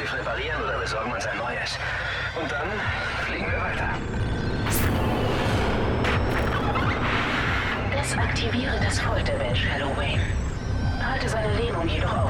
Schiff reparieren oder besorgen uns ein neues. Und dann fliegen wir weiter. Desaktiviere das Folterwelt, Shadow Wayne. Halte seine Lähmung jedoch aufrecht.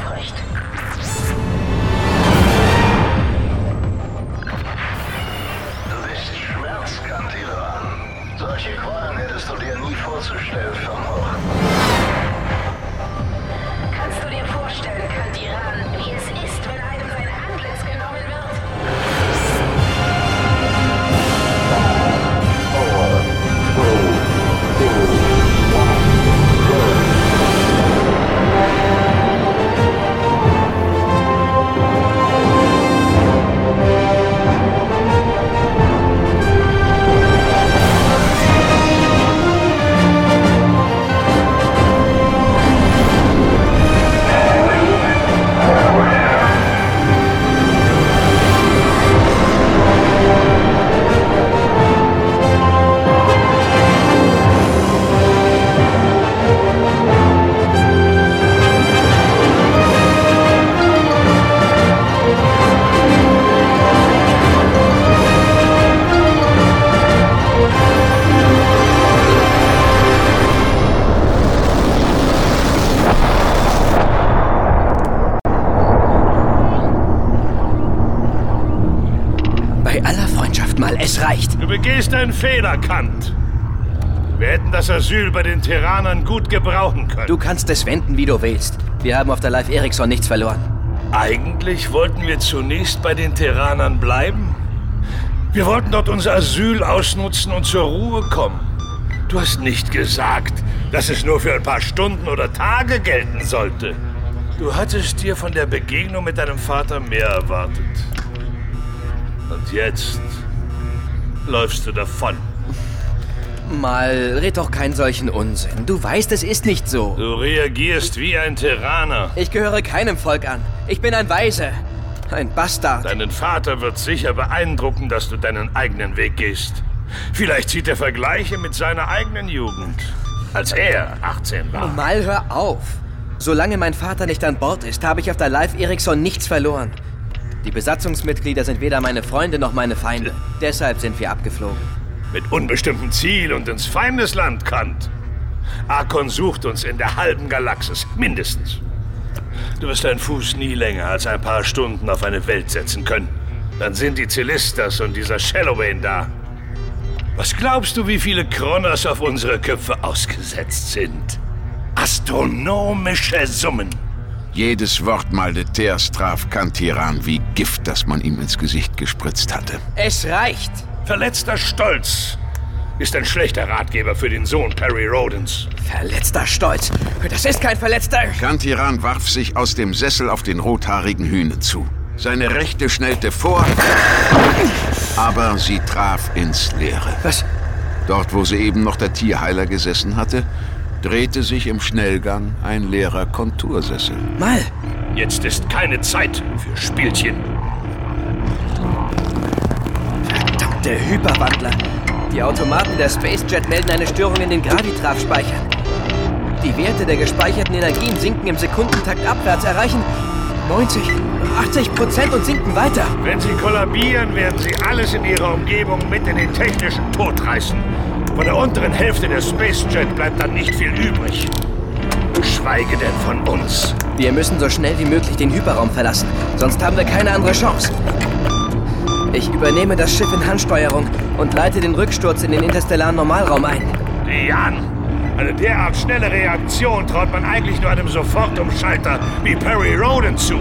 Einen Fehler, Kant. Wir hätten das Asyl bei den Terranern gut gebrauchen können. Du kannst es wenden, wie du willst. Wir haben auf der Live Ericsson nichts verloren. Eigentlich wollten wir zunächst bei den Terranern bleiben. Wir wollten dort unser Asyl ausnutzen und zur Ruhe kommen. Du hast nicht gesagt, dass es nur für ein paar Stunden oder Tage gelten sollte. Du hattest dir von der Begegnung mit deinem Vater mehr erwartet. Und jetzt läufst du davon. Mal, red doch keinen solchen Unsinn. Du weißt, es ist nicht so. Du reagierst wie ein Terraner. Ich gehöre keinem Volk an. Ich bin ein Weise. Ein Bastard. Deinen Vater wird sicher beeindrucken, dass du deinen eigenen Weg gehst. Vielleicht zieht er Vergleiche mit seiner eigenen Jugend. Als er 18 war. Mal hör auf. Solange mein Vater nicht an Bord ist, habe ich auf der Live Ericsson nichts verloren. Die Besatzungsmitglieder sind weder meine Freunde noch meine Feinde. Deshalb sind wir abgeflogen. Mit unbestimmtem Ziel und ins Feindesland kannt. Arkon sucht uns in der halben Galaxis, mindestens. Du wirst deinen Fuß nie länger als ein paar Stunden auf eine Welt setzen können. Dann sind die Celestas und dieser Shallowayne da. Was glaubst du, wie viele Kronos auf unsere Köpfe ausgesetzt sind? Astronomische Summen. Jedes Wort Maldeteers traf Kantiran wie Gift, das man ihm ins Gesicht gespritzt hatte. Es reicht. Verletzter Stolz ist ein schlechter Ratgeber für den Sohn Perry Rodens. Verletzter Stolz. Das ist kein verletzter. Kantiran warf sich aus dem Sessel auf den rothaarigen Hühne zu. Seine Rechte schnellte vor, aber sie traf ins Leere. Was? Dort, wo sie eben noch der Tierheiler gesessen hatte, drehte sich im Schnellgang ein leerer Kontursessel. Mal. Jetzt ist keine Zeit für Spielchen. Verdammte Hyperwandler. Die Automaten der SpaceJet melden eine Störung in den Gravitraf-Speichern. Die Werte der gespeicherten Energien sinken im Sekundentakt abwärts, erreichen 90, 80 Prozent und sinken weiter. Wenn sie kollabieren, werden sie alles in ihrer Umgebung mit in den technischen Tod reißen. Von der unteren Hälfte der SpaceJet bleibt dann nicht viel übrig. Schweige denn von uns. Wir müssen so schnell wie möglich den Hyperraum verlassen, sonst haben wir keine andere Chance. Ich übernehme das Schiff in Handsteuerung und leite den Rücksturz in den interstellaren Normalraum ein. Jan, eine derart schnelle Reaktion traut man eigentlich nur einem Sofortumschalter wie Perry Roden zu.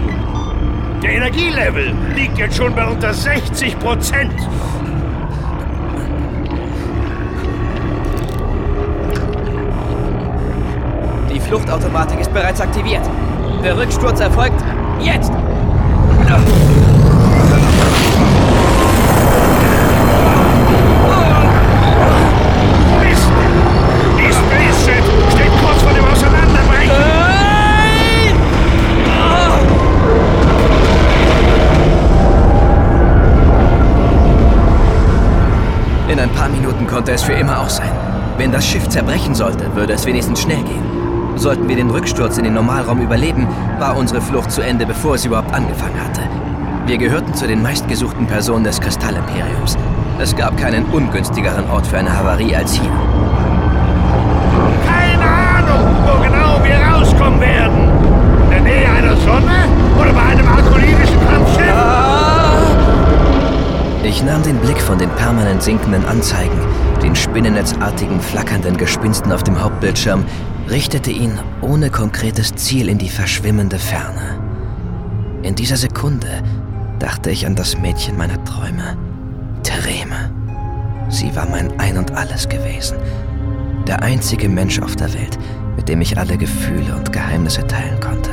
Der Energielevel liegt jetzt schon bei unter 60 Prozent. Die Fluchtautomatik ist bereits aktiviert. Der Rücksturz erfolgt jetzt. Es für immer aus sein. Wenn das Schiff zerbrechen sollte, würde es wenigstens schnell gehen. Sollten wir den Rücksturz in den Normalraum überleben, war unsere Flucht zu Ende, bevor sie überhaupt angefangen hatte. Wir gehörten zu den meistgesuchten Personen des Kristallimperiums. Es gab keinen ungünstigeren Ort für eine Havarie als hier. Keine Ahnung, wo genau wir rauskommen werden. In der Nähe einer Sonne oder bei einem akrolidischen Kampfschiff? Ich nahm den Blick von den permanent sinkenden Anzeigen, den spinnennetzartigen flackernden Gespinsten auf dem Hauptbildschirm, richtete ihn ohne konkretes Ziel in die verschwimmende Ferne. In dieser Sekunde dachte ich an das Mädchen meiner Träume, Thereme. Sie war mein Ein und alles gewesen. Der einzige Mensch auf der Welt, mit dem ich alle Gefühle und Geheimnisse teilen konnte.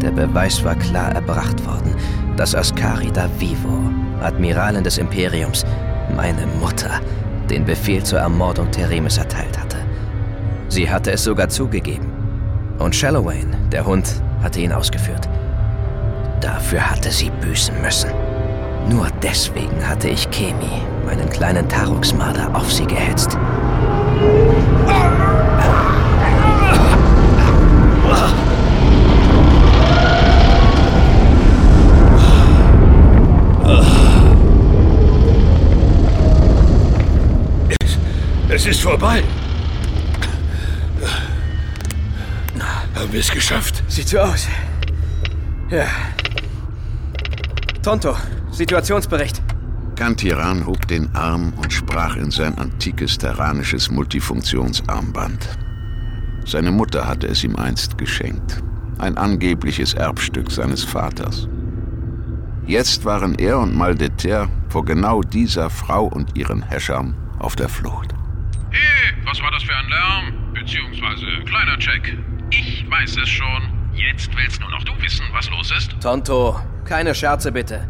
Der Beweis war klar erbracht worden, dass Ascari da Vivo, Admiralin des Imperiums, meine Mutter, den Befehl zur Ermordung Theremes erteilt hatte. Sie hatte es sogar zugegeben. Und Shallowayne, der Hund, hatte ihn ausgeführt. Dafür hatte sie büßen müssen. Nur deswegen hatte ich Kemi, meinen kleinen Taruxmarder, auf sie gehetzt. Es ist vorbei. Haben wir es geschafft? Sieht so aus. Ja. Tonto, Situationsbericht. Kantiran hob den Arm und sprach in sein antikes terranisches Multifunktionsarmband. Seine Mutter hatte es ihm einst geschenkt. Ein angebliches Erbstück seines Vaters. Jetzt waren er und Maldeter vor genau dieser Frau und ihren Häschern auf der Flucht. Was war das für ein Lärm? Beziehungsweise kleiner Check. Ich weiß es schon. Jetzt willst nur noch du wissen, was los ist. Tonto, keine Scherze bitte.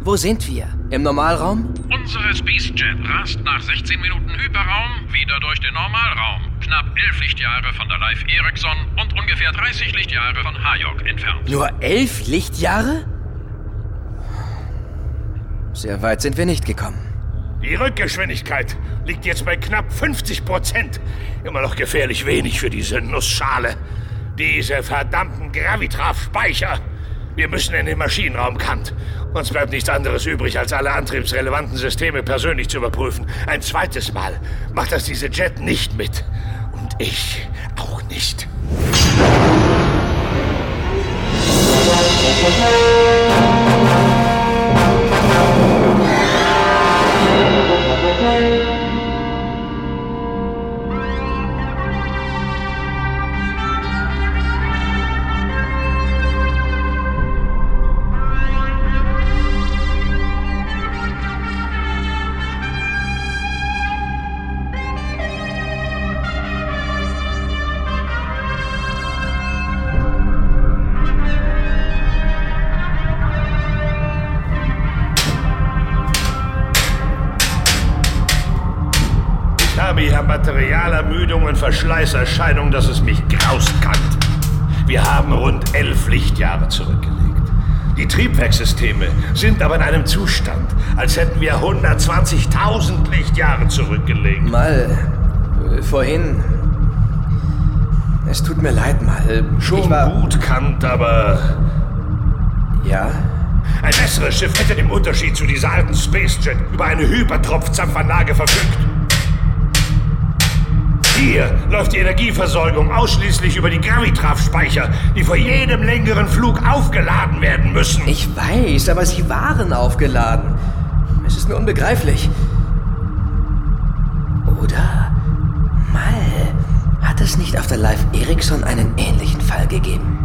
Wo sind wir? Im Normalraum? Unsere Spacejet rast nach 16 Minuten Hyperraum wieder durch den Normalraum. Knapp 11 Lichtjahre von der Live Ericsson und ungefähr 30 Lichtjahre von Hayok entfernt. Nur elf Lichtjahre? Sehr weit sind wir nicht gekommen. Die Rückgeschwindigkeit liegt jetzt bei knapp 50 Prozent. Immer noch gefährlich wenig für diese Nussschale. Diese verdammten Gravitraf-Speicher. Wir müssen in den Maschinenraum Kant. Uns bleibt nichts anderes übrig, als alle antriebsrelevanten Systeme persönlich zu überprüfen. Ein zweites Mal macht das diese Jet nicht mit. Und ich auch nicht. Verschleißerscheinung, dass es mich graust kann. Wir haben rund elf Lichtjahre zurückgelegt. Die Triebwerkssysteme sind aber in einem Zustand, als hätten wir 120.000 Lichtjahre zurückgelegt. Mal, äh, vorhin. Es tut mir leid, mal. Schon war, gut, Kant, aber Ja? ein besseres Schiff hätte im Unterschied zu dieser alten Spacejet über eine Hypertropfzapfanlage verfügt. Hier läuft die Energieversorgung ausschließlich über die Gravitraf-Speicher, die vor jedem längeren Flug aufgeladen werden müssen. Ich weiß, aber sie waren aufgeladen. Es ist mir unbegreiflich. Oder mal, hat es nicht auf der Live Ericsson einen ähnlichen Fall gegeben?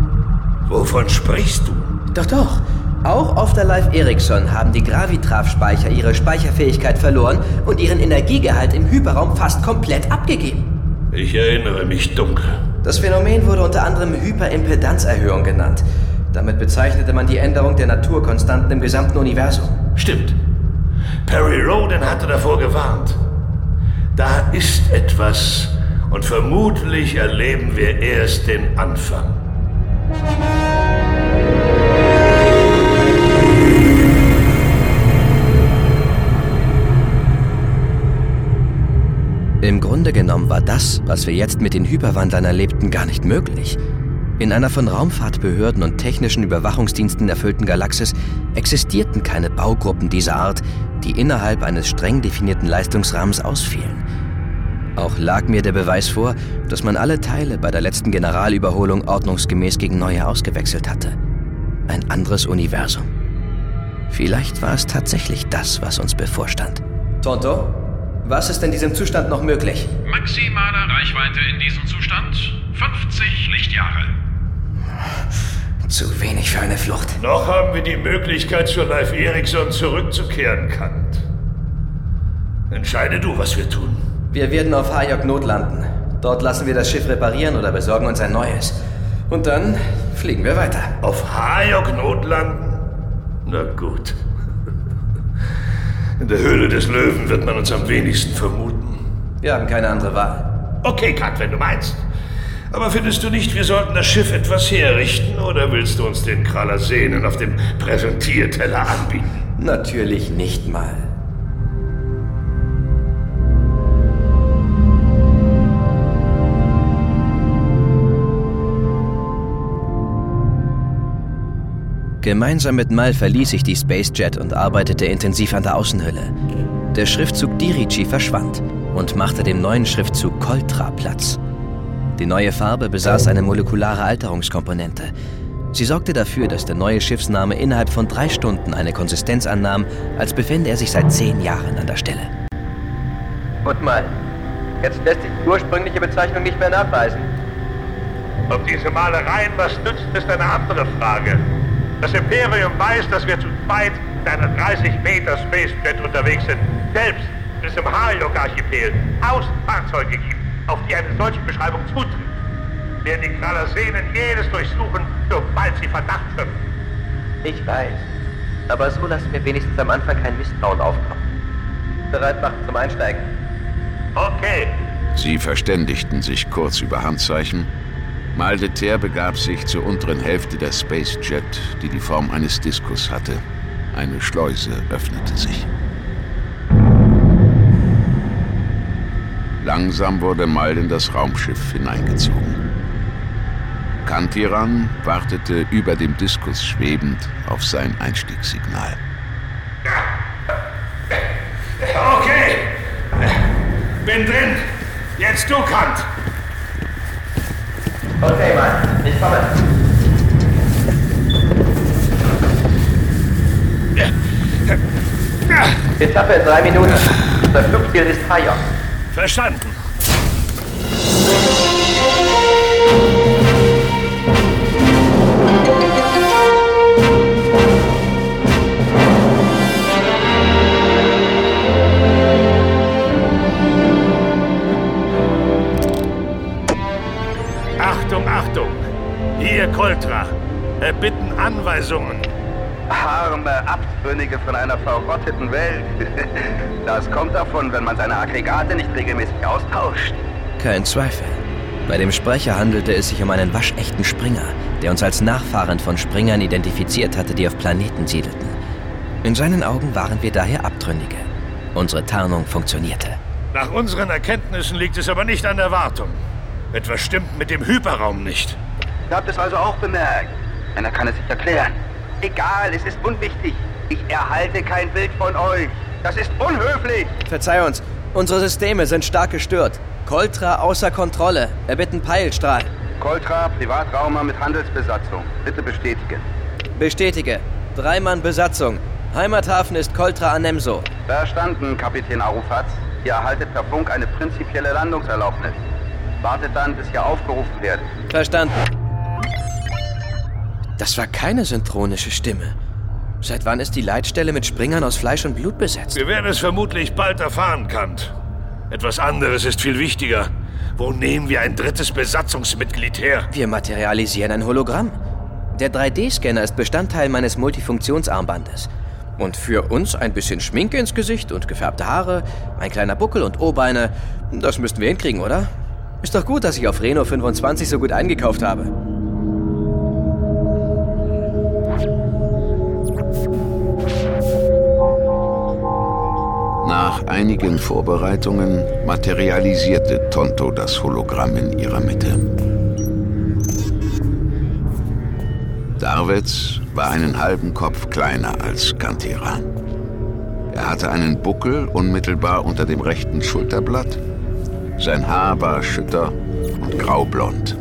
Wovon sprichst du? Doch, doch. Auch auf der Live Ericsson haben die Gravitraf-Speicher ihre Speicherfähigkeit verloren und ihren Energiegehalt im Hyperraum fast komplett abgegeben. Ich erinnere mich dunkel. Das Phänomen wurde unter anderem Hyperimpedanzerhöhung genannt. Damit bezeichnete man die Änderung der Naturkonstanten im gesamten Universum. Stimmt. Perry Roden hatte davor gewarnt. Da ist etwas und vermutlich erleben wir erst den Anfang. Im Grunde genommen war das, was wir jetzt mit den Hyperwandlern erlebten, gar nicht möglich. In einer von Raumfahrtbehörden und technischen Überwachungsdiensten erfüllten Galaxis existierten keine Baugruppen dieser Art, die innerhalb eines streng definierten Leistungsrahmens ausfielen. Auch lag mir der Beweis vor, dass man alle Teile bei der letzten Generalüberholung ordnungsgemäß gegen neue ausgewechselt hatte. Ein anderes Universum. Vielleicht war es tatsächlich das, was uns bevorstand. Tonto, was ist in diesem Zustand noch möglich? Maximale Reichweite in diesem Zustand 50 Lichtjahre. Zu wenig für eine Flucht. Noch haben wir die Möglichkeit, zur Life Ericsson zurückzukehren, Kant. Entscheide du, was wir tun. Wir werden auf Hayok notlanden. Dort lassen wir das Schiff reparieren oder besorgen uns ein neues. Und dann fliegen wir weiter. Auf Hayok notlanden? Na gut. In der Höhle des Löwen wird man uns am wenigsten vermuten. Wir haben keine andere Wahl. Okay, Kat, wenn du meinst. Aber findest du nicht, wir sollten das Schiff etwas herrichten oder willst du uns den Kraller Sehnen auf dem Präsentierteller anbieten? Natürlich nicht mal. Gemeinsam mit Mal verließ ich die Spacejet und arbeitete intensiv an der Außenhülle. Der Schriftzug Dirici verschwand und machte dem neuen Schriftzug Coltra Platz. Die neue Farbe besaß eine molekulare Alterungskomponente. Sie sorgte dafür, dass der neue Schiffsname innerhalb von drei Stunden eine Konsistenz annahm, als befände er sich seit zehn Jahren an der Stelle. Und mal, jetzt lässt sich die ursprüngliche Bezeichnung nicht mehr nachweisen. Ob diese Malereien was nützt, ist eine andere Frage. Das Imperium weiß, dass wir zu zweit in einer 30 Meter Spacejet unterwegs sind. Selbst wenn es im Hayok-Archipel tausend Fahrzeuge gibt, auf die eine solche Beschreibung zutrifft, werden die Kralasenen jedes durchsuchen, sobald sie Verdacht schöpfen. Ich weiß. Aber so lassen wir wenigstens am Anfang kein Misstrauen aufkommen. Bereit machen zum Einsteigen. Okay. Sie verständigten sich kurz über Handzeichen. Maldeter begab sich zur unteren Hälfte der Spacejet, die die Form eines Diskus hatte. Eine Schleuse öffnete sich. Langsam wurde Mal in das Raumschiff hineingezogen. Kantiran wartete über dem Diskus schwebend auf sein Einstiegssignal. Okay. Bin drin. Jetzt du, Kant. Okay, Mann, ich komme. Etappe in drei Minuten. Das Flugziel ist Hayok. Verstanden. Anweisungen. Arme Abtrünnige von einer verrotteten Welt. Das kommt davon, wenn man seine Aggregate nicht regelmäßig austauscht. Kein Zweifel. Bei dem Sprecher handelte es sich um einen waschechten Springer, der uns als Nachfahren von Springern identifiziert hatte, die auf Planeten siedelten. In seinen Augen waren wir daher Abtrünnige. Unsere Tarnung funktionierte. Nach unseren Erkenntnissen liegt es aber nicht an der Wartung. Etwas stimmt mit dem Hyperraum nicht. Ihr habt es also auch bemerkt. Einer kann es sich erklären. Egal, es ist unwichtig. Ich erhalte kein Bild von euch. Das ist unhöflich. Verzeih uns, unsere Systeme sind stark gestört. Coltra außer Kontrolle. Erbitten Peilstrahl. Coltra, Privatraumer mit Handelsbesatzung. Bitte bestätigen. Bestätige. Dreimann Besatzung. Heimathafen ist Coltra Anemso. Verstanden, Kapitän Arufats. Ihr erhaltet per Funk eine prinzipielle Landungserlaubnis. Wartet dann, bis ihr aufgerufen werdet. Verstanden. Das war keine synchronische Stimme. Seit wann ist die Leitstelle mit Springern aus Fleisch und Blut besetzt? Wir werden es vermutlich bald erfahren, Kant. Etwas anderes ist viel wichtiger. Wo nehmen wir ein drittes Besatzungsmitglied her? Wir materialisieren ein Hologramm. Der 3D-Scanner ist Bestandteil meines Multifunktionsarmbandes. Und für uns ein bisschen Schminke ins Gesicht und gefärbte Haare, ein kleiner Buckel und O-Beine, das müssten wir hinkriegen, oder? Ist doch gut, dass ich auf Reno 25 so gut eingekauft habe. Nach einigen Vorbereitungen materialisierte Tonto das Hologramm in ihrer Mitte. Darwitz war einen halben Kopf kleiner als Kantira. Er hatte einen Buckel unmittelbar unter dem rechten Schulterblatt. Sein Haar war schütter und graublond.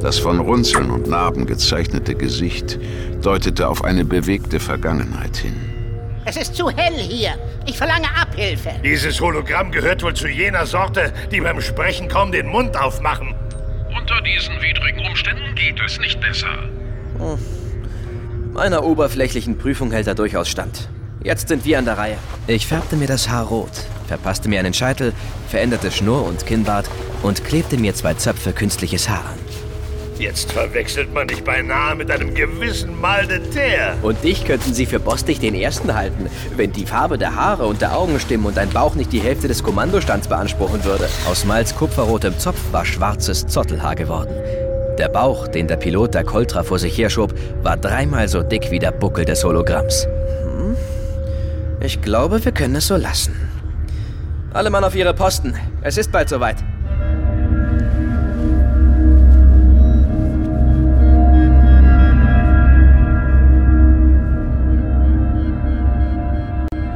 Das von Runzeln und Narben gezeichnete Gesicht deutete auf eine bewegte Vergangenheit hin. Es ist zu hell hier. Ich verlange Abhilfe. Dieses Hologramm gehört wohl zu jener Sorte, die beim Sprechen kaum den Mund aufmachen. Unter diesen widrigen Umständen geht es nicht besser. Hm. Meiner oberflächlichen Prüfung hält er durchaus stand. Jetzt sind wir an der Reihe. Ich färbte mir das Haar rot, verpasste mir einen Scheitel, veränderte Schnurr und Kinnbart und klebte mir zwei Zöpfe künstliches Haar an. Jetzt verwechselt man dich beinahe mit einem gewissen Mal de Terre. Und dich könnten sie für Bostig den Ersten halten, wenn die Farbe der Haare und der Augen stimmen und dein Bauch nicht die Hälfte des Kommandostands beanspruchen würde. Aus Mals kupferrotem Zopf war schwarzes Zottelhaar geworden. Der Bauch, den der Pilot der Coltra vor sich herschob, war dreimal so dick wie der Buckel des Hologramms. Hm? Ich glaube, wir können es so lassen. Alle Mann auf ihre Posten. Es ist bald soweit.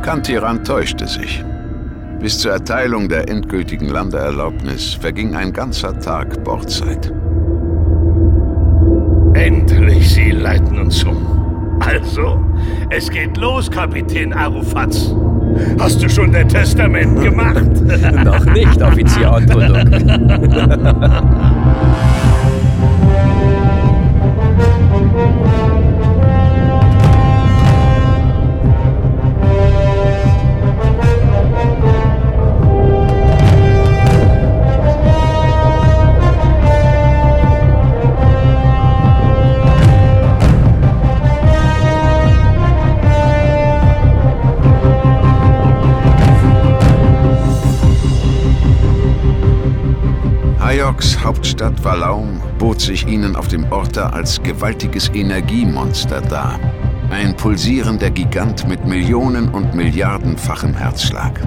Kantiran täuschte sich. Bis zur Erteilung der endgültigen Landeerlaubnis verging ein ganzer Tag Bordzeit. Endlich, Sie leiten uns um. Also, es geht los, Kapitän Arufatz. Hast du schon dein Testament gemacht? Noch nicht, Offizier Otroduk. Hauptstadt Valaum bot sich ihnen auf dem Orta als gewaltiges Energiemonster dar. Ein pulsierender Gigant mit Millionen- und Milliardenfachem Herzschlag.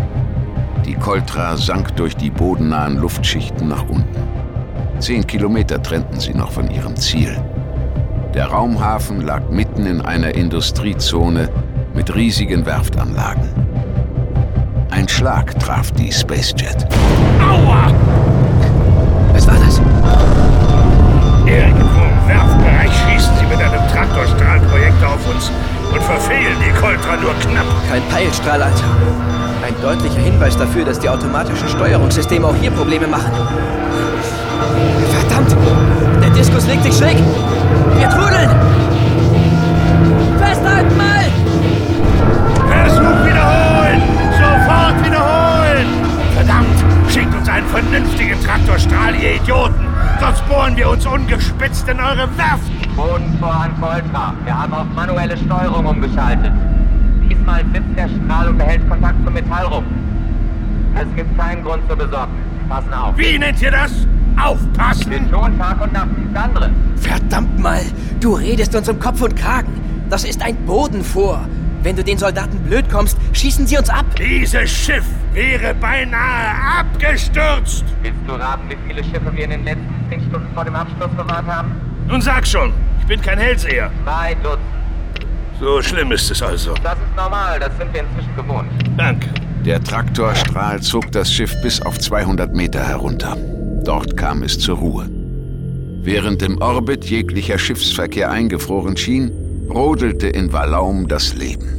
Die Coltra sank durch die bodennahen Luftschichten nach unten. Zehn Kilometer trennten sie noch von ihrem Ziel. Der Raumhafen lag mitten in einer Industriezone mit riesigen Werftanlagen. Ein Schlag traf die Spacejet. Aua! Was war das? Irgendwo im Werfbereich schießen sie mit einem Traktorstrahlprojektor auf uns und verfehlen die Coltra nur knapp. Kein Peilstrahl, Alter. Ein deutlicher Hinweis dafür, dass die automatischen Steuerungssysteme auch hier Probleme machen. Verdammt! Der Diskus legt sich schräg! Wir trudeln! Vernünftigen Traktorstrahl, ihr Idioten! Sonst bohren wir uns ungespitzt in eure Werft! Boden vor an Volta. Wir haben auf manuelle Steuerung umgeschaltet. Diesmal sitzt der Strahl und behält Kontakt zum Metallrumpf. Es gibt keinen Grund zur Besorgnis. Passen auf. Wie nennt ihr das? Wir Aufpassen! tun Tag und Nacht nichts anderes. Verdammt mal! Du redest uns um Kopf und Kragen! Das ist ein Bodenfor! Wenn du den Soldaten blöd kommst, schießen sie uns ab! Dieses Schiff wäre beinahe abgestürzt! Willst du raten, wie viele Schiffe wir in den letzten zehn Stunden vor dem Absturz bewahrt haben? Nun sag schon, ich bin kein Hellseher. Zwei Dutzend. So schlimm ist es also. Das ist normal, das sind wir inzwischen gewohnt. Danke. Der Traktorstrahl zog das Schiff bis auf 200 Meter herunter. Dort kam es zur Ruhe. Während im Orbit jeglicher Schiffsverkehr eingefroren schien, brodelte in Valaum das Leben.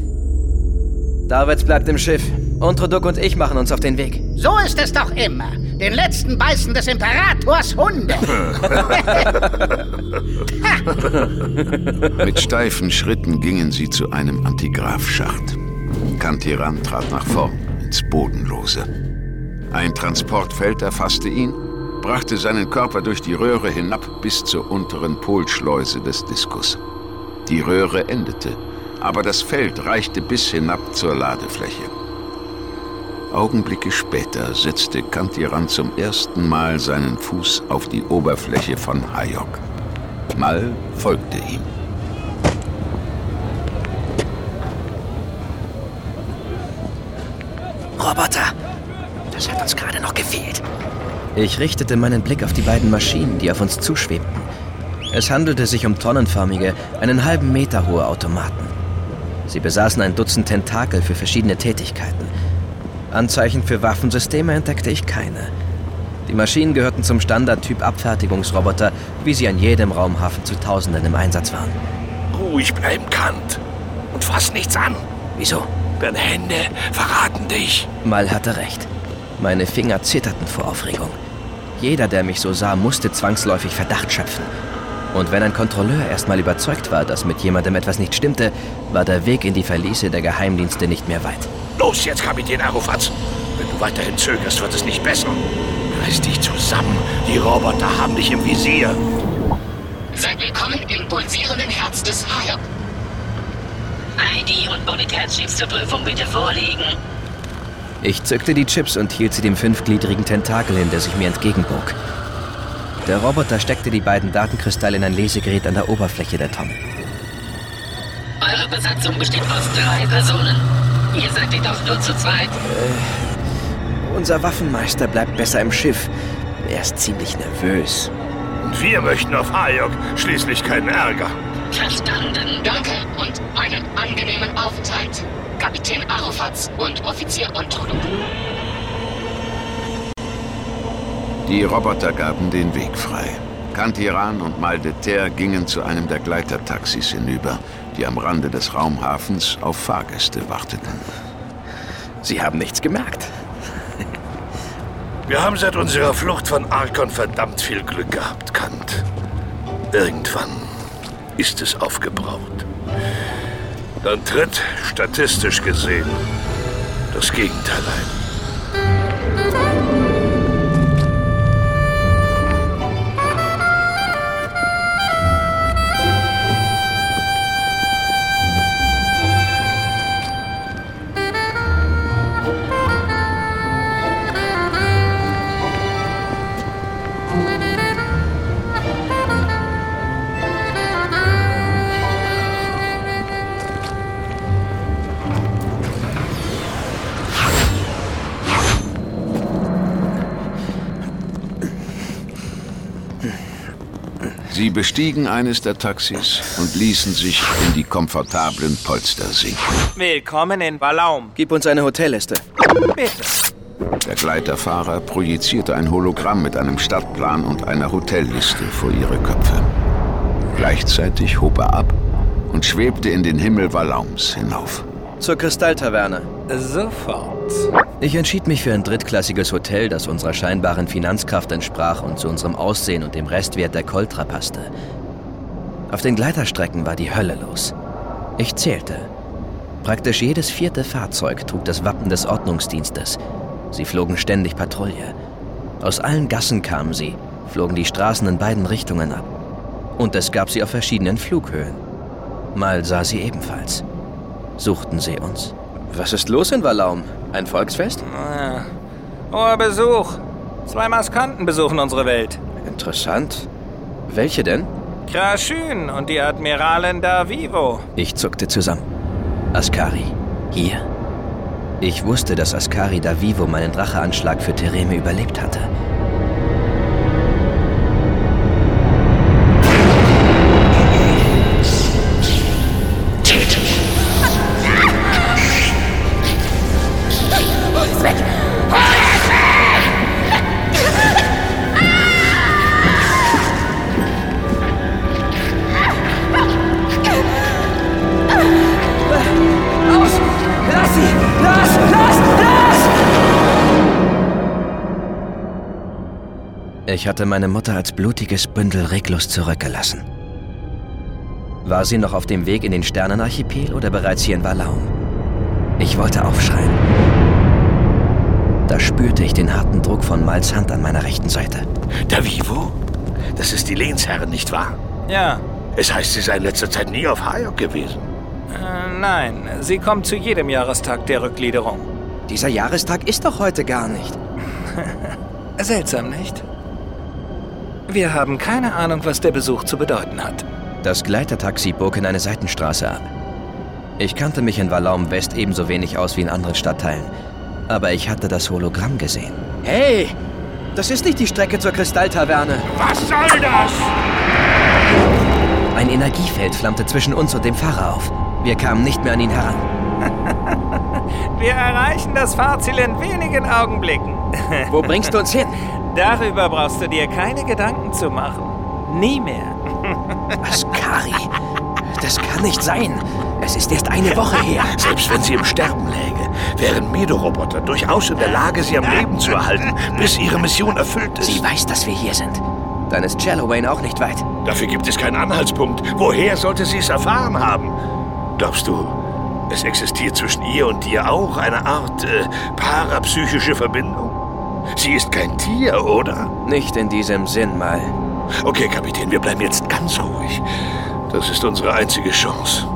Davids bleibt im Schiff. Untroduk und ich machen uns auf den Weg. So ist es doch immer. Den letzten Beißen des Imperators Hunde. Mit steifen Schritten gingen sie zu einem Antigrafschacht. Kantiran trat nach vorn ins Bodenlose. Ein Transportfeld erfasste ihn, brachte seinen Körper durch die Röhre hinab bis zur unteren Polschleuse des Diskus. Die Röhre endete, aber das Feld reichte bis hinab zur Ladefläche. Augenblicke später setzte Kantiran zum ersten Mal seinen Fuß auf die Oberfläche von Hayok. Mal folgte ihm. Roboter. Das hat uns gerade noch gefehlt. Ich richtete meinen Blick auf die beiden Maschinen, die auf uns zuschwebten. Es handelte sich um tonnenförmige, einen halben Meter hohe Automaten. Sie besaßen ein Dutzend Tentakel für verschiedene Tätigkeiten. Anzeichen für Waffensysteme entdeckte ich keine. Die Maschinen gehörten zum Standardtyp Abfertigungsroboter, wie sie an jedem Raumhafen zu Tausenden im Einsatz waren. Ruhig bleiben, Kant. Und fass nichts an. Wieso? Deine Hände verraten dich. Mal hatte recht. Meine Finger zitterten vor Aufregung. Jeder, der mich so sah, musste zwangsläufig Verdacht schöpfen. Und wenn ein Kontrolleur erstmal überzeugt war, dass mit jemandem etwas nicht stimmte, war der Weg in die Verliese der Geheimdienste nicht mehr weit. Los jetzt, Kapitän Arufatz. Wenn du weiterhin zögerst, wird es nicht besser. Reiß dich zusammen. Die Roboter haben dich im Visier. Seid willkommen im pulsierenden Herz des Hayek. ID und Bonitätschips zur Prüfung bitte vorlegen. Ich zückte die Chips und hielt sie dem fünfgliedrigen Tentakel hin, der sich mir entgegenbog. Der Roboter steckte die beiden Datenkristalle in ein Lesegerät an der Oberfläche der Tonne. Eure Besatzung besteht aus drei Personen. Ihr seid jedoch nur zu zweit. Unser Waffenmeister bleibt besser im Schiff. Er ist ziemlich nervös. Und wir möchten auf Hayok schließlich keinen Ärger. Verstanden. Danke und einen angenehmen Aufenthalt. Kapitän Arufatz und Offizier Ontrudu. Die Roboter gaben den Weg frei. Kantiran und Maldeter gingen zu einem der Gleitertaxis hinüber, die am Rande des Raumhafens auf Fahrgäste warteten. Sie haben nichts gemerkt. Wir haben seit unserer Flucht von Arkon verdammt viel Glück gehabt, Kant. Irgendwann ist es aufgebraucht. Dann tritt, statistisch gesehen, das Gegenteil ein. Bestiegen eines der Taxis und ließen sich in die komfortablen Polster sinken. Willkommen in Balaum. Gib uns eine Hotelliste. Bitte. Der Gleiterfahrer projizierte ein Hologramm mit einem Stadtplan und einer Hotelliste vor ihre Köpfe. Gleichzeitig hob er ab und schwebte in den Himmel Valaums hinauf. Zur Kristalltaverne. Sofort. Ich entschied mich für ein drittklassiges Hotel, das unserer scheinbaren Finanzkraft entsprach und zu unserem Aussehen und dem Restwert der Coltra passte. Auf den Gleiterstrecken war die Hölle los. Ich zählte. Praktisch jedes vierte Fahrzeug trug das Wappen des Ordnungsdienstes. Sie flogen ständig Patrouille. Aus allen Gassen kamen sie, flogen die Straßen in beiden Richtungen ab. Und es gab sie auf verschiedenen Flughöhen. Mal sah sie ebenfalls. Suchten sie uns. Was ist los in Valaum? Ein Volksfest? Ah, Hoher Besuch. Zwei Maskanten besuchen unsere Welt. Interessant. Welche denn? Kraschün und die Admiralin da Vivo. Ich zuckte zusammen. Askari. Hier? Ich wusste, dass Askari da Vivo meinen Dracheanschlag für Tereme überlebt hatte. Ich hatte meine Mutter als blutiges Bündel reglos zurückgelassen. War sie noch auf dem Weg in den Sternenarchipel oder bereits hier in Valaum? Ich wollte aufschreien. Da spürte ich den harten Druck von Mals Hand an meiner rechten Seite. Da Vivo? Das ist die Lehnsherrin, nicht wahr? Ja. Es heißt, sie sei in letzter Zeit nie auf Hayok gewesen. Äh, nein, sie kommt zu jedem Jahrestag der Rückgliederung. Dieser Jahrestag ist doch heute gar nicht. Seltsam, nicht? Wir haben keine Ahnung, was der Besuch zu bedeuten hat. Das Gleitertaxi bog in eine Seitenstraße ab. Ich kannte mich in Valaum West ebenso wenig aus wie in anderen Stadtteilen. Aber ich hatte das Hologramm gesehen. Hey, das ist nicht die Strecke zur Kristalltaverne. Was soll das? Ein Energiefeld flammte zwischen uns und dem Fahrer auf. Wir kamen nicht mehr an ihn heran. Wir erreichen das Fahrziel in wenigen Augenblicken. Wo bringst du uns hin? Darüber brauchst du dir keine Gedanken zu machen. Nie mehr. Askari, das kann nicht sein. Es ist erst eine Woche her. Selbst wenn sie im Sterben läge, wären Medoroboter durchaus in der Lage, sie am Leben zu erhalten, bis ihre Mission erfüllt ist. Sie weiß, dass wir hier sind. Dann ist Challowain auch nicht weit. Dafür gibt es keinen Anhaltspunkt. Woher sollte sie es erfahren haben? Glaubst du, es existiert zwischen ihr und dir auch eine Art äh, parapsychische Verbindung? Sie ist kein Tier, oder? Nicht in diesem Sinn, mal. Okay, Kapitän, wir bleiben jetzt ganz ruhig. Das ist unsere einzige Chance.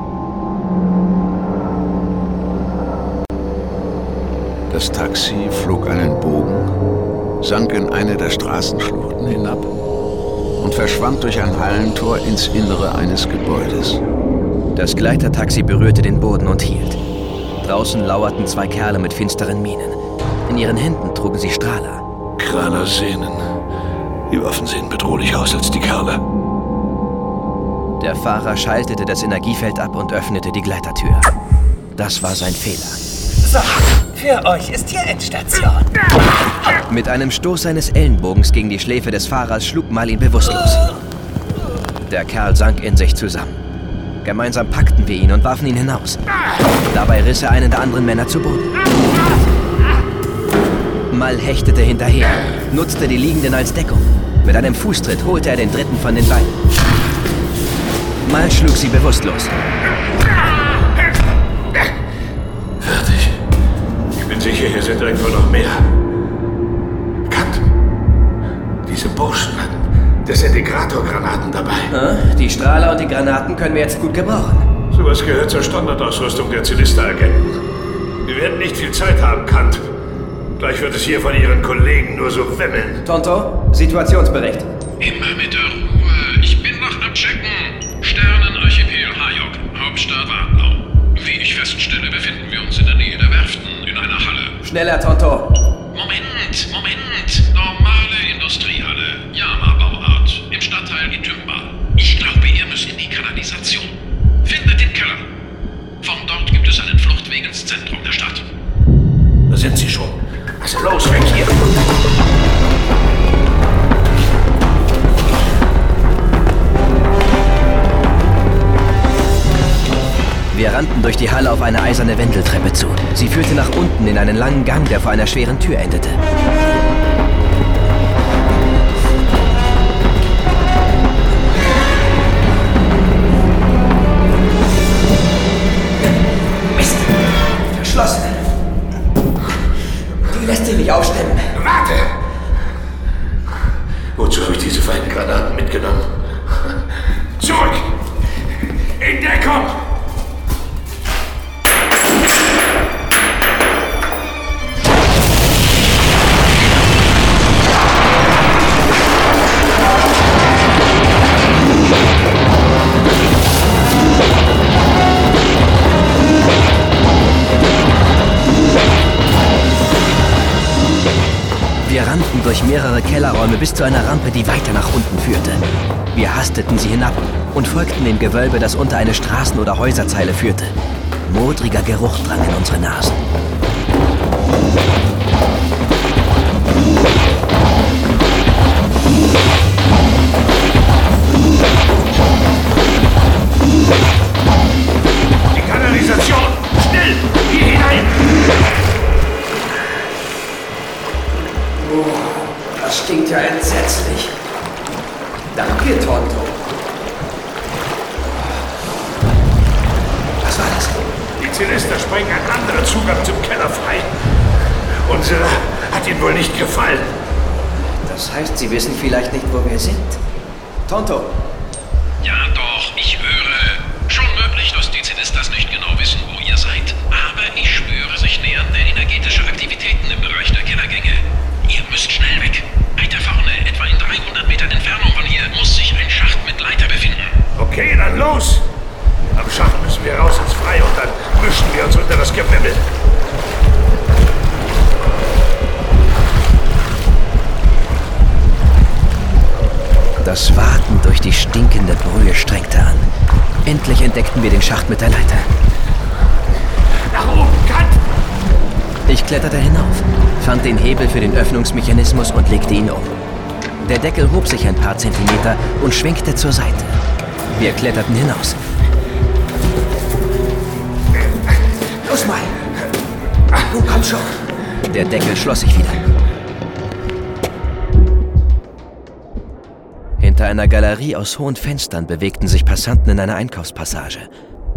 Das Taxi flog einen Bogen, sank in eine der Straßenschluchten hinab und verschwand durch ein Hallentor ins Innere eines Gebäudes. Das Gleitertaxi berührte den Boden und hielt. Draußen lauerten zwei Kerle mit finsteren Mienen. In ihren Händen trugen sie Strahler. Kraler Sehnen. Die Waffen sehen bedrohlicher aus als die Kerle. Der Fahrer schaltete das Energiefeld ab und öffnete die Gleitertür. Das war sein Fehler. So, für euch ist hier Endstation. Mit einem Stoß seines Ellenbogens gegen die Schläfe des Fahrers schlug Mal ihn bewusstlos. Der Kerl sank in sich zusammen. Gemeinsam packten wir ihn und warfen ihn hinaus. Dabei riss er einen der anderen Männer zu Boden. Mal hechtete hinterher, nutzte die Liegenden als Deckung. Mit einem Fußtritt holte er den dritten von den Beinen. Mal schlug sie bewusstlos. Fertig. Ich bin sicher, hier sind irgendwo noch mehr. Kant. Diese Burschen hatten Desintegratorgranaten dabei. Die Strahler und die Granaten können wir jetzt gut gebrauchen. Sowas gehört zur Standardausrüstung der Zylister-Agenten. Wir werden nicht viel Zeit haben, Kant. Gleich wird es hier von Ihren Kollegen nur so wimmeln. Tonto, Situationsbericht. Immer mit der Ruhe. Ich bin noch am Checken. Sternenarchipel Hayok, Hauptstadt Wartlau. Wie ich feststelle, befinden wir uns in der Nähe der Werften, in einer Halle. Schneller, Tonto. Moment, Moment. Normale Industriehalle. Yama-Bauart. Im Stadtteil Itümba. Ich glaube, ihr müsst in die Kanalisation. Findet den Keller. Von dort gibt es einen Fluchtweg ins Zentrum der Stadt. Da sind sie schon. Also los, weg hier. Wir rannten durch die Halle auf eine eiserne Wendeltreppe zu. Sie führte nach unten in einen langen Gang, der vor einer schweren Tür endete. Granaten mitgenommen? Mehrere Kellerräume bis zu einer Rampe, die weiter nach unten führte. Wir hasteten sie hinab und folgten dem Gewölbe, das unter eine Straßen- oder Häuserzeile führte. Modriger Geruch drang in unsere Nasen. Die Kanalisation! Schnell! Hier hinein! Das stinkt ja entsetzlich. Danke, Tonto. Was war das? Die Zylister sprengen einen anderen Zugang zum Keller frei. Unsere hat Ihnen wohl nicht gefallen. Das heißt, Sie wissen vielleicht nicht, wo wir sind. Tonto, los! Am Schacht müssen wir raus ins Freie und dann mischen wir uns unter das Gewimmel. Das Warten durch die stinkende Brühe strengte an. Endlich entdeckten wir den Schacht mit der Leiter. Nach oben, Kant! Ich kletterte hinauf, fand den Hebel für den Öffnungsmechanismus und legte ihn um. Der Deckel hob sich ein paar Zentimeter und schwenkte zur Seite. Wir kletterten hinaus. Los mal. Nun komm schon. Der Deckel schloss sich wieder. Hinter einer Galerie aus hohen Fenstern bewegten sich Passanten in einer Einkaufspassage.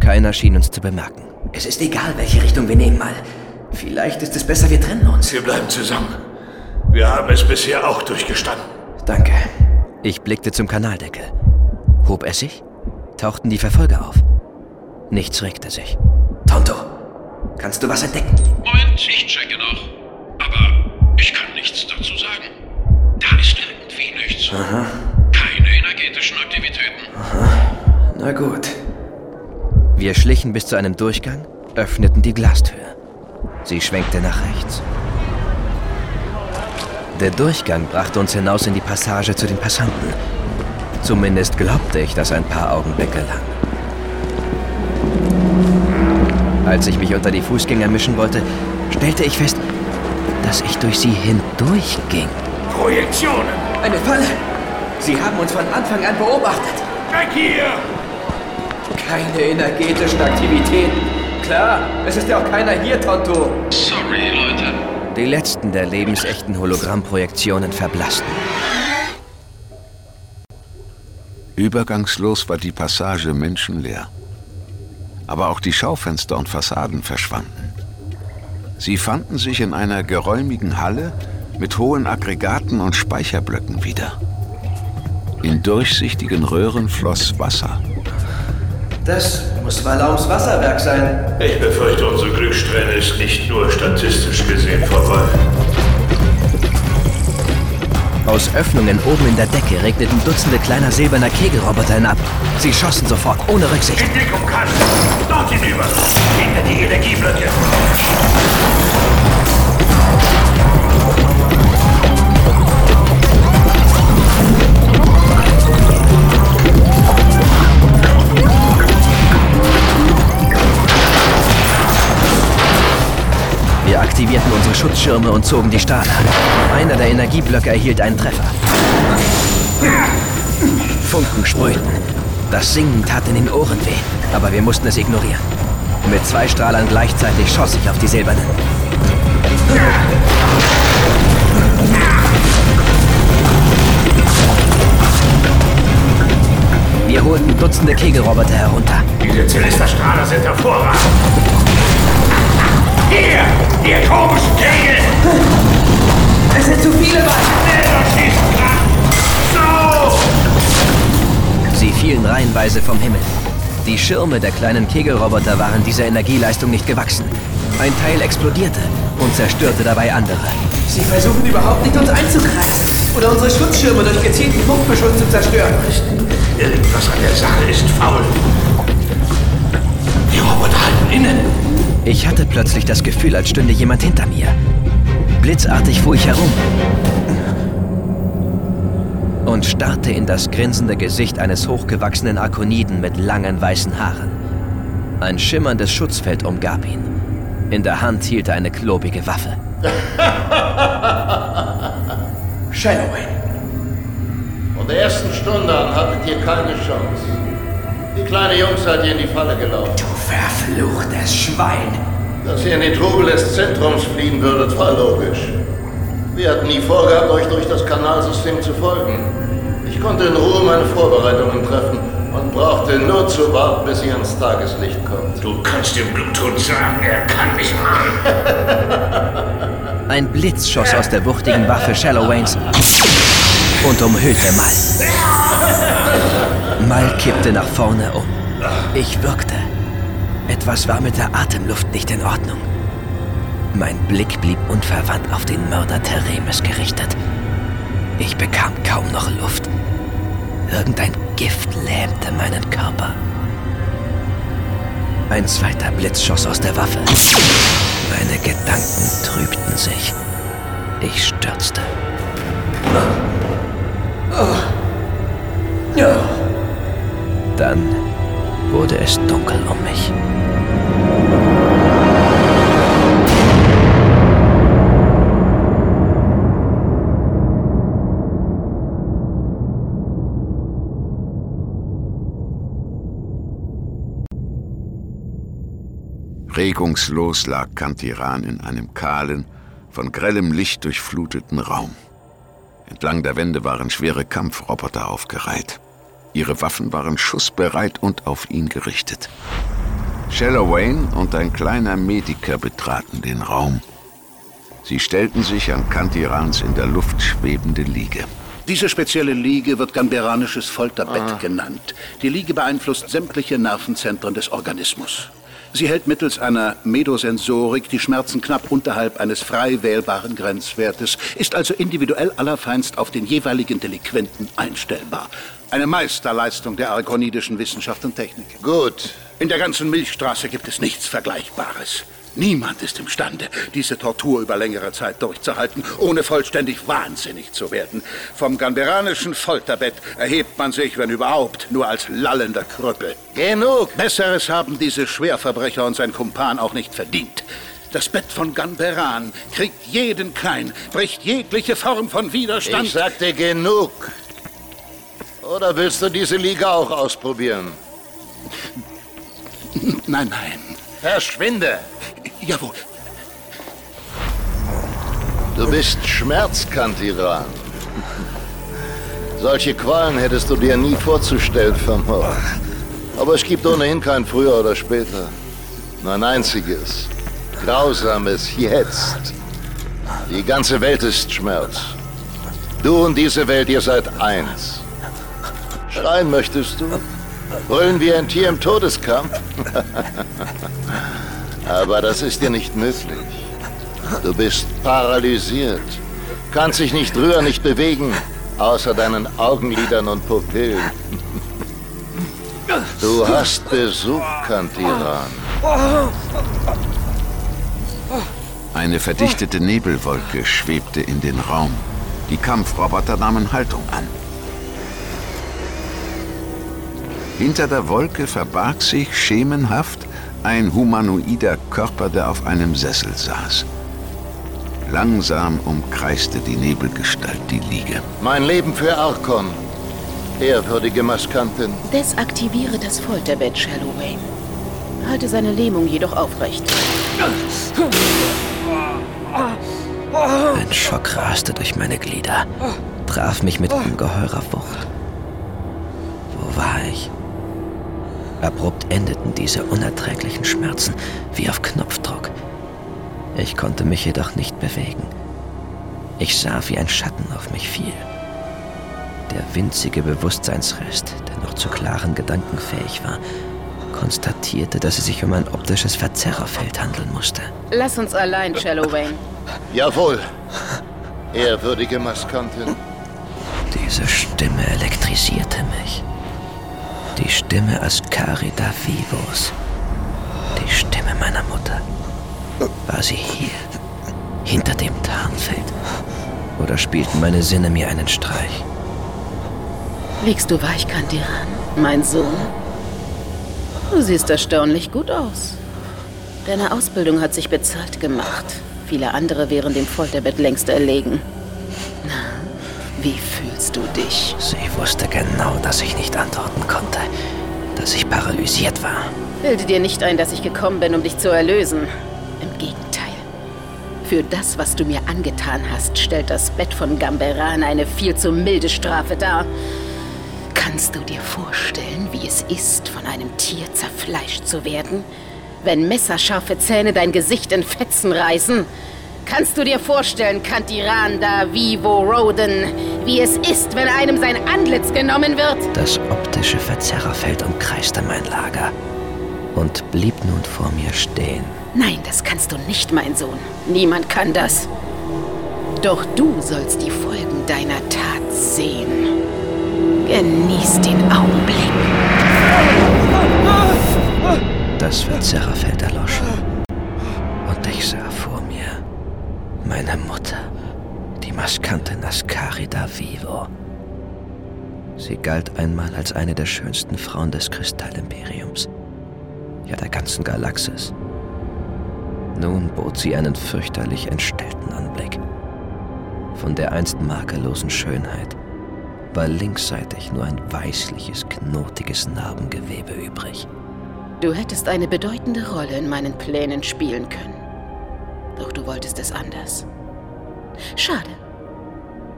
Keiner schien uns zu bemerken. Es ist egal, welche Richtung wir nehmen, mal. Vielleicht ist es besser, wir trennen uns. Wir bleiben zusammen. Wir haben es bisher auch durchgestanden. Danke. Ich blickte zum Kanaldeckel. Hob es sich? Tauchten die Verfolger auf? Nichts regte sich. Tonto, kannst du was entdecken? Moment, ich checke noch. Aber ich kann nichts dazu sagen. Da ist irgendwie nichts. Aha. Keine energetischen Aktivitäten. Na gut. Wir schlichen bis zu einem Durchgang, öffneten die Glastür. Sie schwenkte nach rechts. Der Durchgang brachte uns hinaus in die Passage zu den Passanten. Zumindest glaubte ich das ein paar Augenblicke lang. Als ich mich unter die Fußgänger mischen wollte, stellte ich fest, dass ich durch sie hindurchging. Projektionen! Eine Falle! Sie haben uns von Anfang an beobachtet. Weg hier! Keine energetischen Aktivitäten. Klar, es ist ja auch keiner hier, Tonto. Sorry, Leute. Die letzten der lebensechten Hologrammprojektionen verblassten. Übergangslos war die Passage menschenleer. Aber auch die Schaufenster und Fassaden verschwanden. Sie fanden sich in einer geräumigen Halle mit hohen Aggregaten und Speicherblöcken wieder. In durchsichtigen Röhren floss Wasser. Das muss Valaums Wasserwerk sein. Ich befürchte, unsere Glückssträhne ist nicht nur statistisch gesehen vorbei. Aus Öffnungen oben in der Decke regneten Dutzende kleiner silberner Kegelroboter hinab. Sie schossen sofort, ohne Rücksicht. In Deckung! Dort hinüber! Hinter die Energieblöcke! Schutzschirme und zogen die Strahler. Einer der Energieblöcke erhielt einen Treffer. Funken sprühten. Das Singen tat in den Ohren weh, aber wir mussten es ignorieren. Mit zwei Strahlern gleichzeitig schoss ich auf die silbernen. Wir holten Dutzende Kegelroboter herunter. Diese Zylisterstrahler sind hervorragend! Hier! Ihr komischen Kegel! Es sind zu viele Waffen. Schneller schießen dran! So! Sie fielen reihenweise vom Himmel. Die Schirme der kleinen Kegelroboter waren dieser Energieleistung nicht gewachsen. Ein Teil explodierte und zerstörte dabei andere. Sie versuchen überhaupt nicht, uns einzukreisen. Oder unsere Schutzschirme durch gezielten Funkbeschuss zu zerstören. Irgendwas an der Sache ist faul. Die Roboter halten innen. Ich hatte plötzlich das Gefühl, als stünde jemand hinter mir. Blitzartig fuhr ich herum und starrte in das grinsende Gesicht eines hochgewachsenen Arkoniden mit langen weißen Haaren. Ein schimmerndes Schutzfeld umgab ihn. In der Hand hielt er eine klobige Waffe. Shadowwing. Von der ersten Stunde an hattet ihr keine Chance. Die kleine Jungs seid ihr in die Falle gelaufen. Du verfluchtes Schwein. Dass ihr in den Trubel des Zentrums fliehen würdet, war logisch. Wir hatten nie vorgehabt, euch durch das Kanalsystem zu folgen. Ich konnte in Ruhe meine Vorbereitungen treffen und brauchte nur zu warten, bis ihr ans Tageslicht kommt. Du kannst dem Bluthund sagen, er kann mich mal. Ein Blitz schoss aus der wuchtigen Waffe Shallowwains und umhüllte Mal. Mal kippte nach vorne um. Ich wirkte. Etwas war mit der Atemluft nicht in Ordnung. Mein Blick blieb unverwandt auf den Mörder Teremes gerichtet. Ich bekam kaum noch Luft. Irgendein Gift lähmte meinen Körper. Ein zweiter Blitz schoss aus der Waffe. Meine Gedanken trübten sich. Ich stürzte. Ja. Dann wurde es dunkel um mich. Regungslos lag Kantiran in einem kahlen, von grellem Licht durchfluteten Raum. Entlang der Wände waren schwere Kampfroboter aufgereiht. Ihre Waffen waren schussbereit und auf ihn gerichtet. Shallowayne und ein kleiner Mediker betraten den Raum. Sie stellten sich an Kantirans in der Luft schwebende Liege. Diese spezielle Liege wird gamberanisches Folterbett ah. genannt. Die Liege beeinflusst sämtliche Nervenzentren des Organismus. Sie hält mittels einer Medosensorik die Schmerzen knapp unterhalb eines frei wählbaren Grenzwertes, ist also individuell allerfeinst auf den jeweiligen Delinquenten einstellbar. Eine Meisterleistung der argonidischen Wissenschaft und Technik. Gut. In der ganzen Milchstraße gibt es nichts Vergleichbares. Niemand ist imstande, diese Tortur über längere Zeit durchzuhalten, ohne vollständig wahnsinnig zu werden. Vom gamberanischen Folterbett erhebt man sich, wenn überhaupt, nur als lallender Krüppel. Genug! Besseres haben diese Schwerverbrecher und sein Kumpan auch nicht verdient. Das Bett von Gamberan kriegt jeden klein, bricht jegliche Form von Widerstand. Ich sagte genug. Oder willst du diese Liga auch ausprobieren? Nein, nein. Verschwinde! Jawohl. Du bist Schmerzkantiran. Solche Qualen hättest du dir nie vorzustellen vermocht. Aber es gibt ohnehin kein früher oder später. Nur ein einziges, grausames Jetzt. Die ganze Welt ist Schmerz. Du und diese Welt, ihr seid eins. Schreien möchtest du? Brüllen wie ein Tier im Todeskampf? Aber das ist dir nicht möglich. Du bist paralysiert, kannst dich nicht rühren, nicht bewegen, außer deinen Augenlidern und Pupillen. Du hast Besuch, Kantiran. Eine verdichtete Nebelwolke schwebte in den Raum. Die Kampfroboter nahmen Haltung an. Hinter der Wolke verbarg sich schemenhaft ein humanoider Körper, der auf einem Sessel saß. Langsam umkreiste die Nebelgestalt die Liege. Mein Leben für Arkon. Ehrwürdige Maskantin. Desaktiviere das Folterbett, Shalloway. Halte seine Lähmung jedoch aufrecht. Ein Schock raste durch meine Glieder, traf mich mit ungeheurer Wucht. Wo war ich? Abrupt endeten diese unerträglichen Schmerzen wie auf Knopfdruck. Ich konnte mich jedoch nicht bewegen. Ich sah, wie ein Schatten auf mich fiel. Der winzige Bewusstseinsrest, der noch zu klaren Gedanken fähig war, konstatierte, dass es sich um ein optisches Verzerrerfeld handeln musste. Lass uns allein, Shallowayne. Jawohl, ehrwürdige Maskantin. Diese Stimme elektrisierte mich. Die Stimme Ascari da Vivos. Die Stimme meiner Mutter. War sie hier? Hinter dem Tarnfeld? Oder spielten meine Sinne mir einen Streich? Liegst du weich, Kandiran, mein Sohn? Du siehst erstaunlich gut aus. Deine Ausbildung hat sich bezahlt gemacht. Viele andere wären dem Folterbett längst erlegen. Wie fühlst du dich? Sie wusste genau, dass ich nicht antworten konnte. Dass ich paralysiert war. Bilde dir nicht ein, dass ich gekommen bin, um dich zu erlösen. Im Gegenteil. Für das, was du mir angetan hast, stellt das Bett von Gamberan eine viel zu milde Strafe dar. Kannst du dir vorstellen, wie es ist, von einem Tier zerfleischt zu werden? Wenn messerscharfe Zähne dein Gesicht in Fetzen reißen? Kannst du dir vorstellen, Kantiranda, Vivo, Roden, wie es ist, wenn einem sein Antlitz genommen wird? Das optische Verzerrerfeld umkreiste mein Lager und blieb nun vor mir stehen. Nein, das kannst du nicht, mein Sohn. Niemand kann das. Doch du sollst die Folgen deiner Tat sehen. Genieß den Augenblick. Das Verzerrerfeld erlosch. Meine Mutter, die Maskante Nascari da Vivo. Sie galt einmal als eine der schönsten Frauen des Kristallimperiums. Ja, der ganzen Galaxis. Nun bot sie einen fürchterlich entstellten Anblick. Von der einst makellosen Schönheit war linksseitig nur ein weißliches, knotiges Narbengewebe übrig. Du hättest eine bedeutende Rolle in meinen Plänen spielen können. Doch du wolltest es anders. Schade.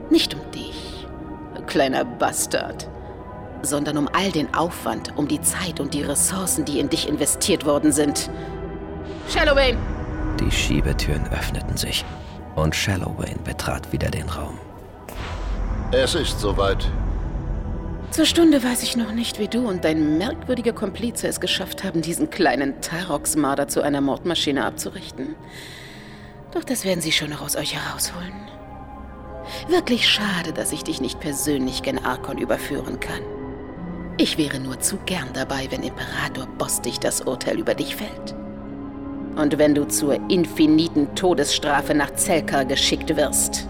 Nicht um dich, kleiner Bastard, sondern um all den Aufwand, um die Zeit und die Ressourcen, die in dich investiert worden sind. Shallowayne! Die Schiebetüren öffneten sich und Shallowayne betrat wieder den Raum. Es ist soweit. Zur Stunde weiß ich noch nicht, wie du und dein merkwürdiger Komplize es geschafft haben, diesen kleinen Tarox-Marder zu einer Mordmaschine abzurichten. Doch das werden sie schon noch aus euch herausholen. Wirklich schade, dass ich dich nicht persönlich gen Arkon überführen kann. Ich wäre nur zu gern dabei, wenn Imperator Bostig das Urteil über dich fällt. Und wenn du zur infiniten Todesstrafe nach Zelkar geschickt wirst.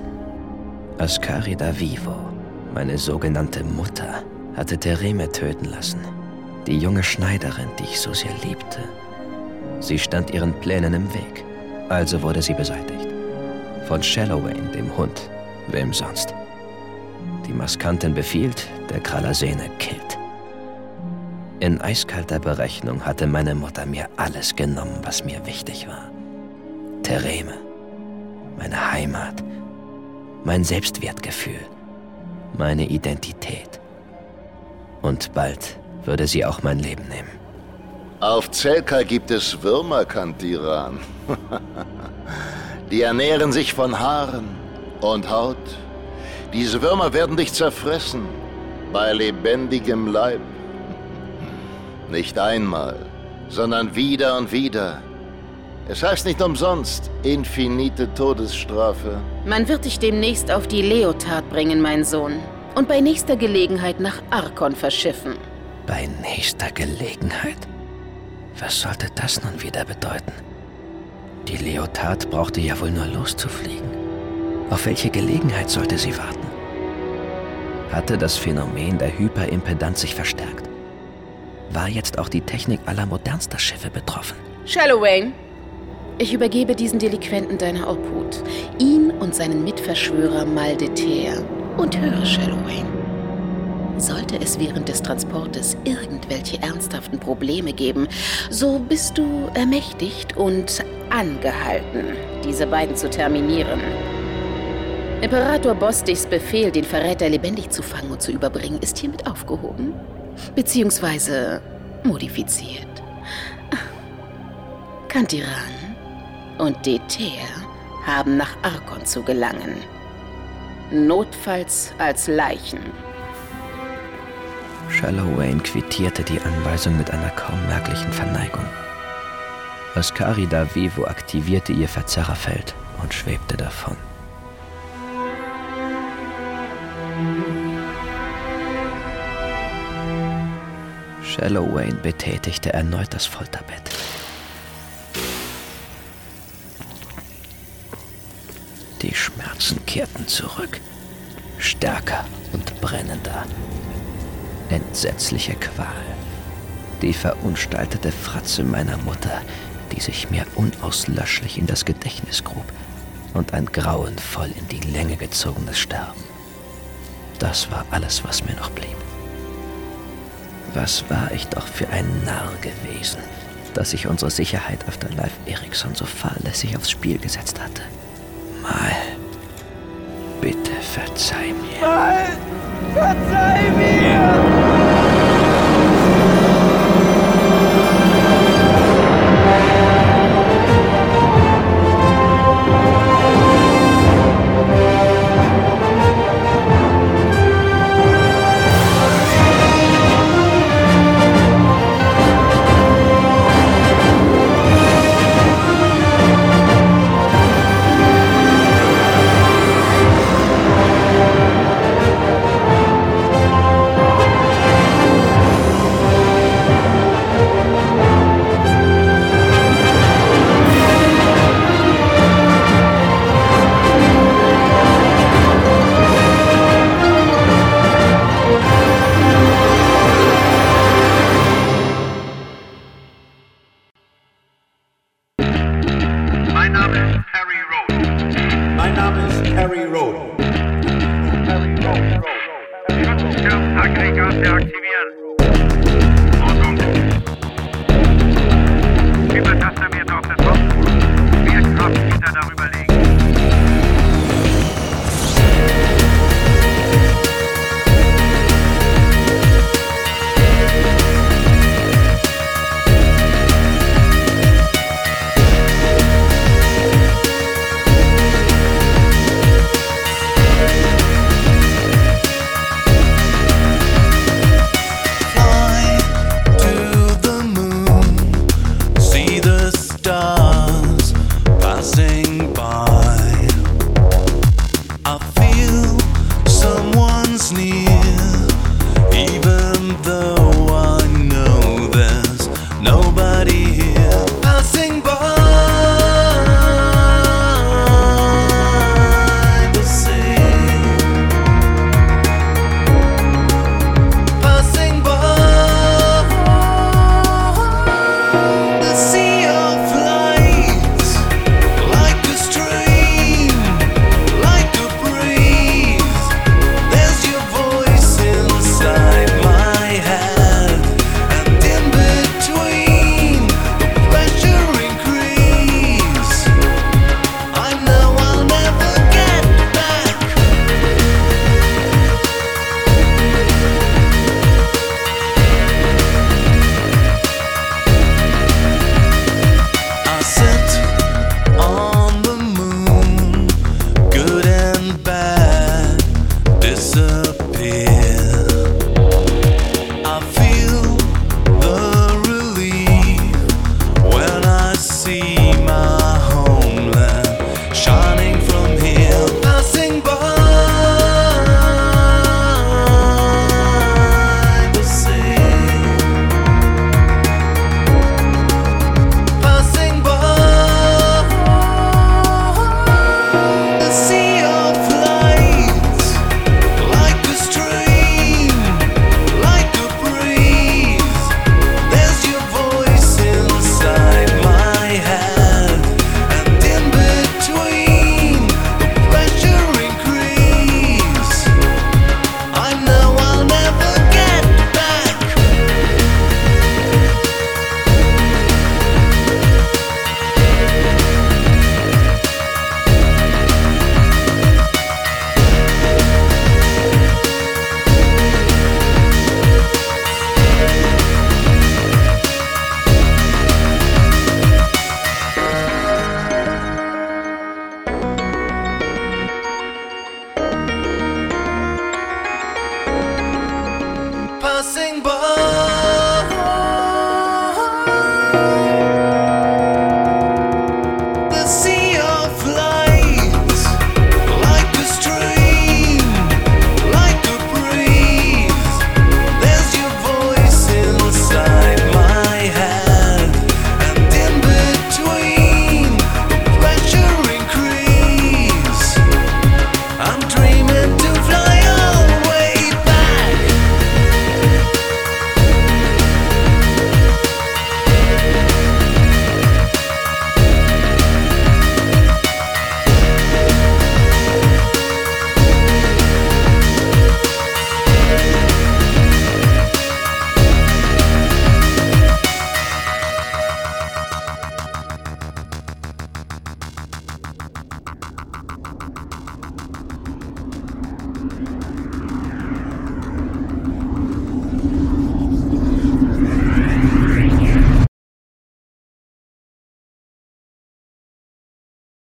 Ascari da Vivo, meine sogenannte Mutter, hatte Tereme töten lassen. Die junge Schneiderin, die ich so sehr liebte. Sie stand ihren Plänen im Weg. Also wurde sie beseitigt. Von Shallowayne, dem Hund. Wem sonst? Die Maskantin befiehlt, der Kralasene killt. In eiskalter Berechnung hatte meine Mutter mir alles genommen, was mir wichtig war. Tereme, meine Heimat, mein Selbstwertgefühl, meine Identität. Und bald würde sie auch mein Leben nehmen. Auf Zelka gibt es Würmer, Kantiran. Die ernähren sich von Haaren und Haut. Diese Würmer werden dich zerfressen. Bei lebendigem Leib. Nicht einmal, sondern wieder und wieder. Es heißt nicht umsonst infinite Todesstrafe. Man wird dich demnächst auf die Leotard bringen, mein Sohn. Und bei nächster Gelegenheit nach Arkon verschiffen. Bei nächster Gelegenheit? Was sollte das nun wieder bedeuten? Die Leotard brauchte ja wohl nur loszufliegen. Auf welche Gelegenheit sollte sie warten? Hatte das Phänomen der Hyperimpedanz sich verstärkt? War jetzt auch die Technik aller modernster Schiffe betroffen? Shallowayne, ich übergebe diesen Delinquenten deiner Obhut. Ihn und seinen Mitverschwörer Maldeter. Und höre, Shallowayne. Sollte es während des Transportes irgendwelche ernsthaften Probleme geben, so bist du ermächtigt und angehalten, diese beiden zu terminieren. Imperator Bostichs Befehl, den Verräter lebendig zu fangen und zu überbringen, ist hiermit aufgehoben. Beziehungsweise modifiziert. Kantiran und Deter haben nach Arkon zu gelangen. Notfalls als Leichen. Shallowayne quittierte die Anweisung mit einer kaum merklichen Verneigung. Ascari da Vivo aktivierte ihr Verzerrerfeld und schwebte davon. Shallowayne betätigte erneut das Folterbett. Die Schmerzen kehrten zurück, stärker und brennender. Entsetzliche Qual. Die verunstaltete Fratze meiner Mutter, die sich mir unauslöschlich in das Gedächtnis grub und ein grauenvoll in die Länge gezogenes Sterben. Das war alles, was mir noch blieb. Was war ich doch für ein Narr gewesen, dass ich unsere Sicherheit auf der Live Ericsson so fahrlässig aufs Spiel gesetzt hatte. Mal, bitte verzeih mir. Mal, verzeih mir!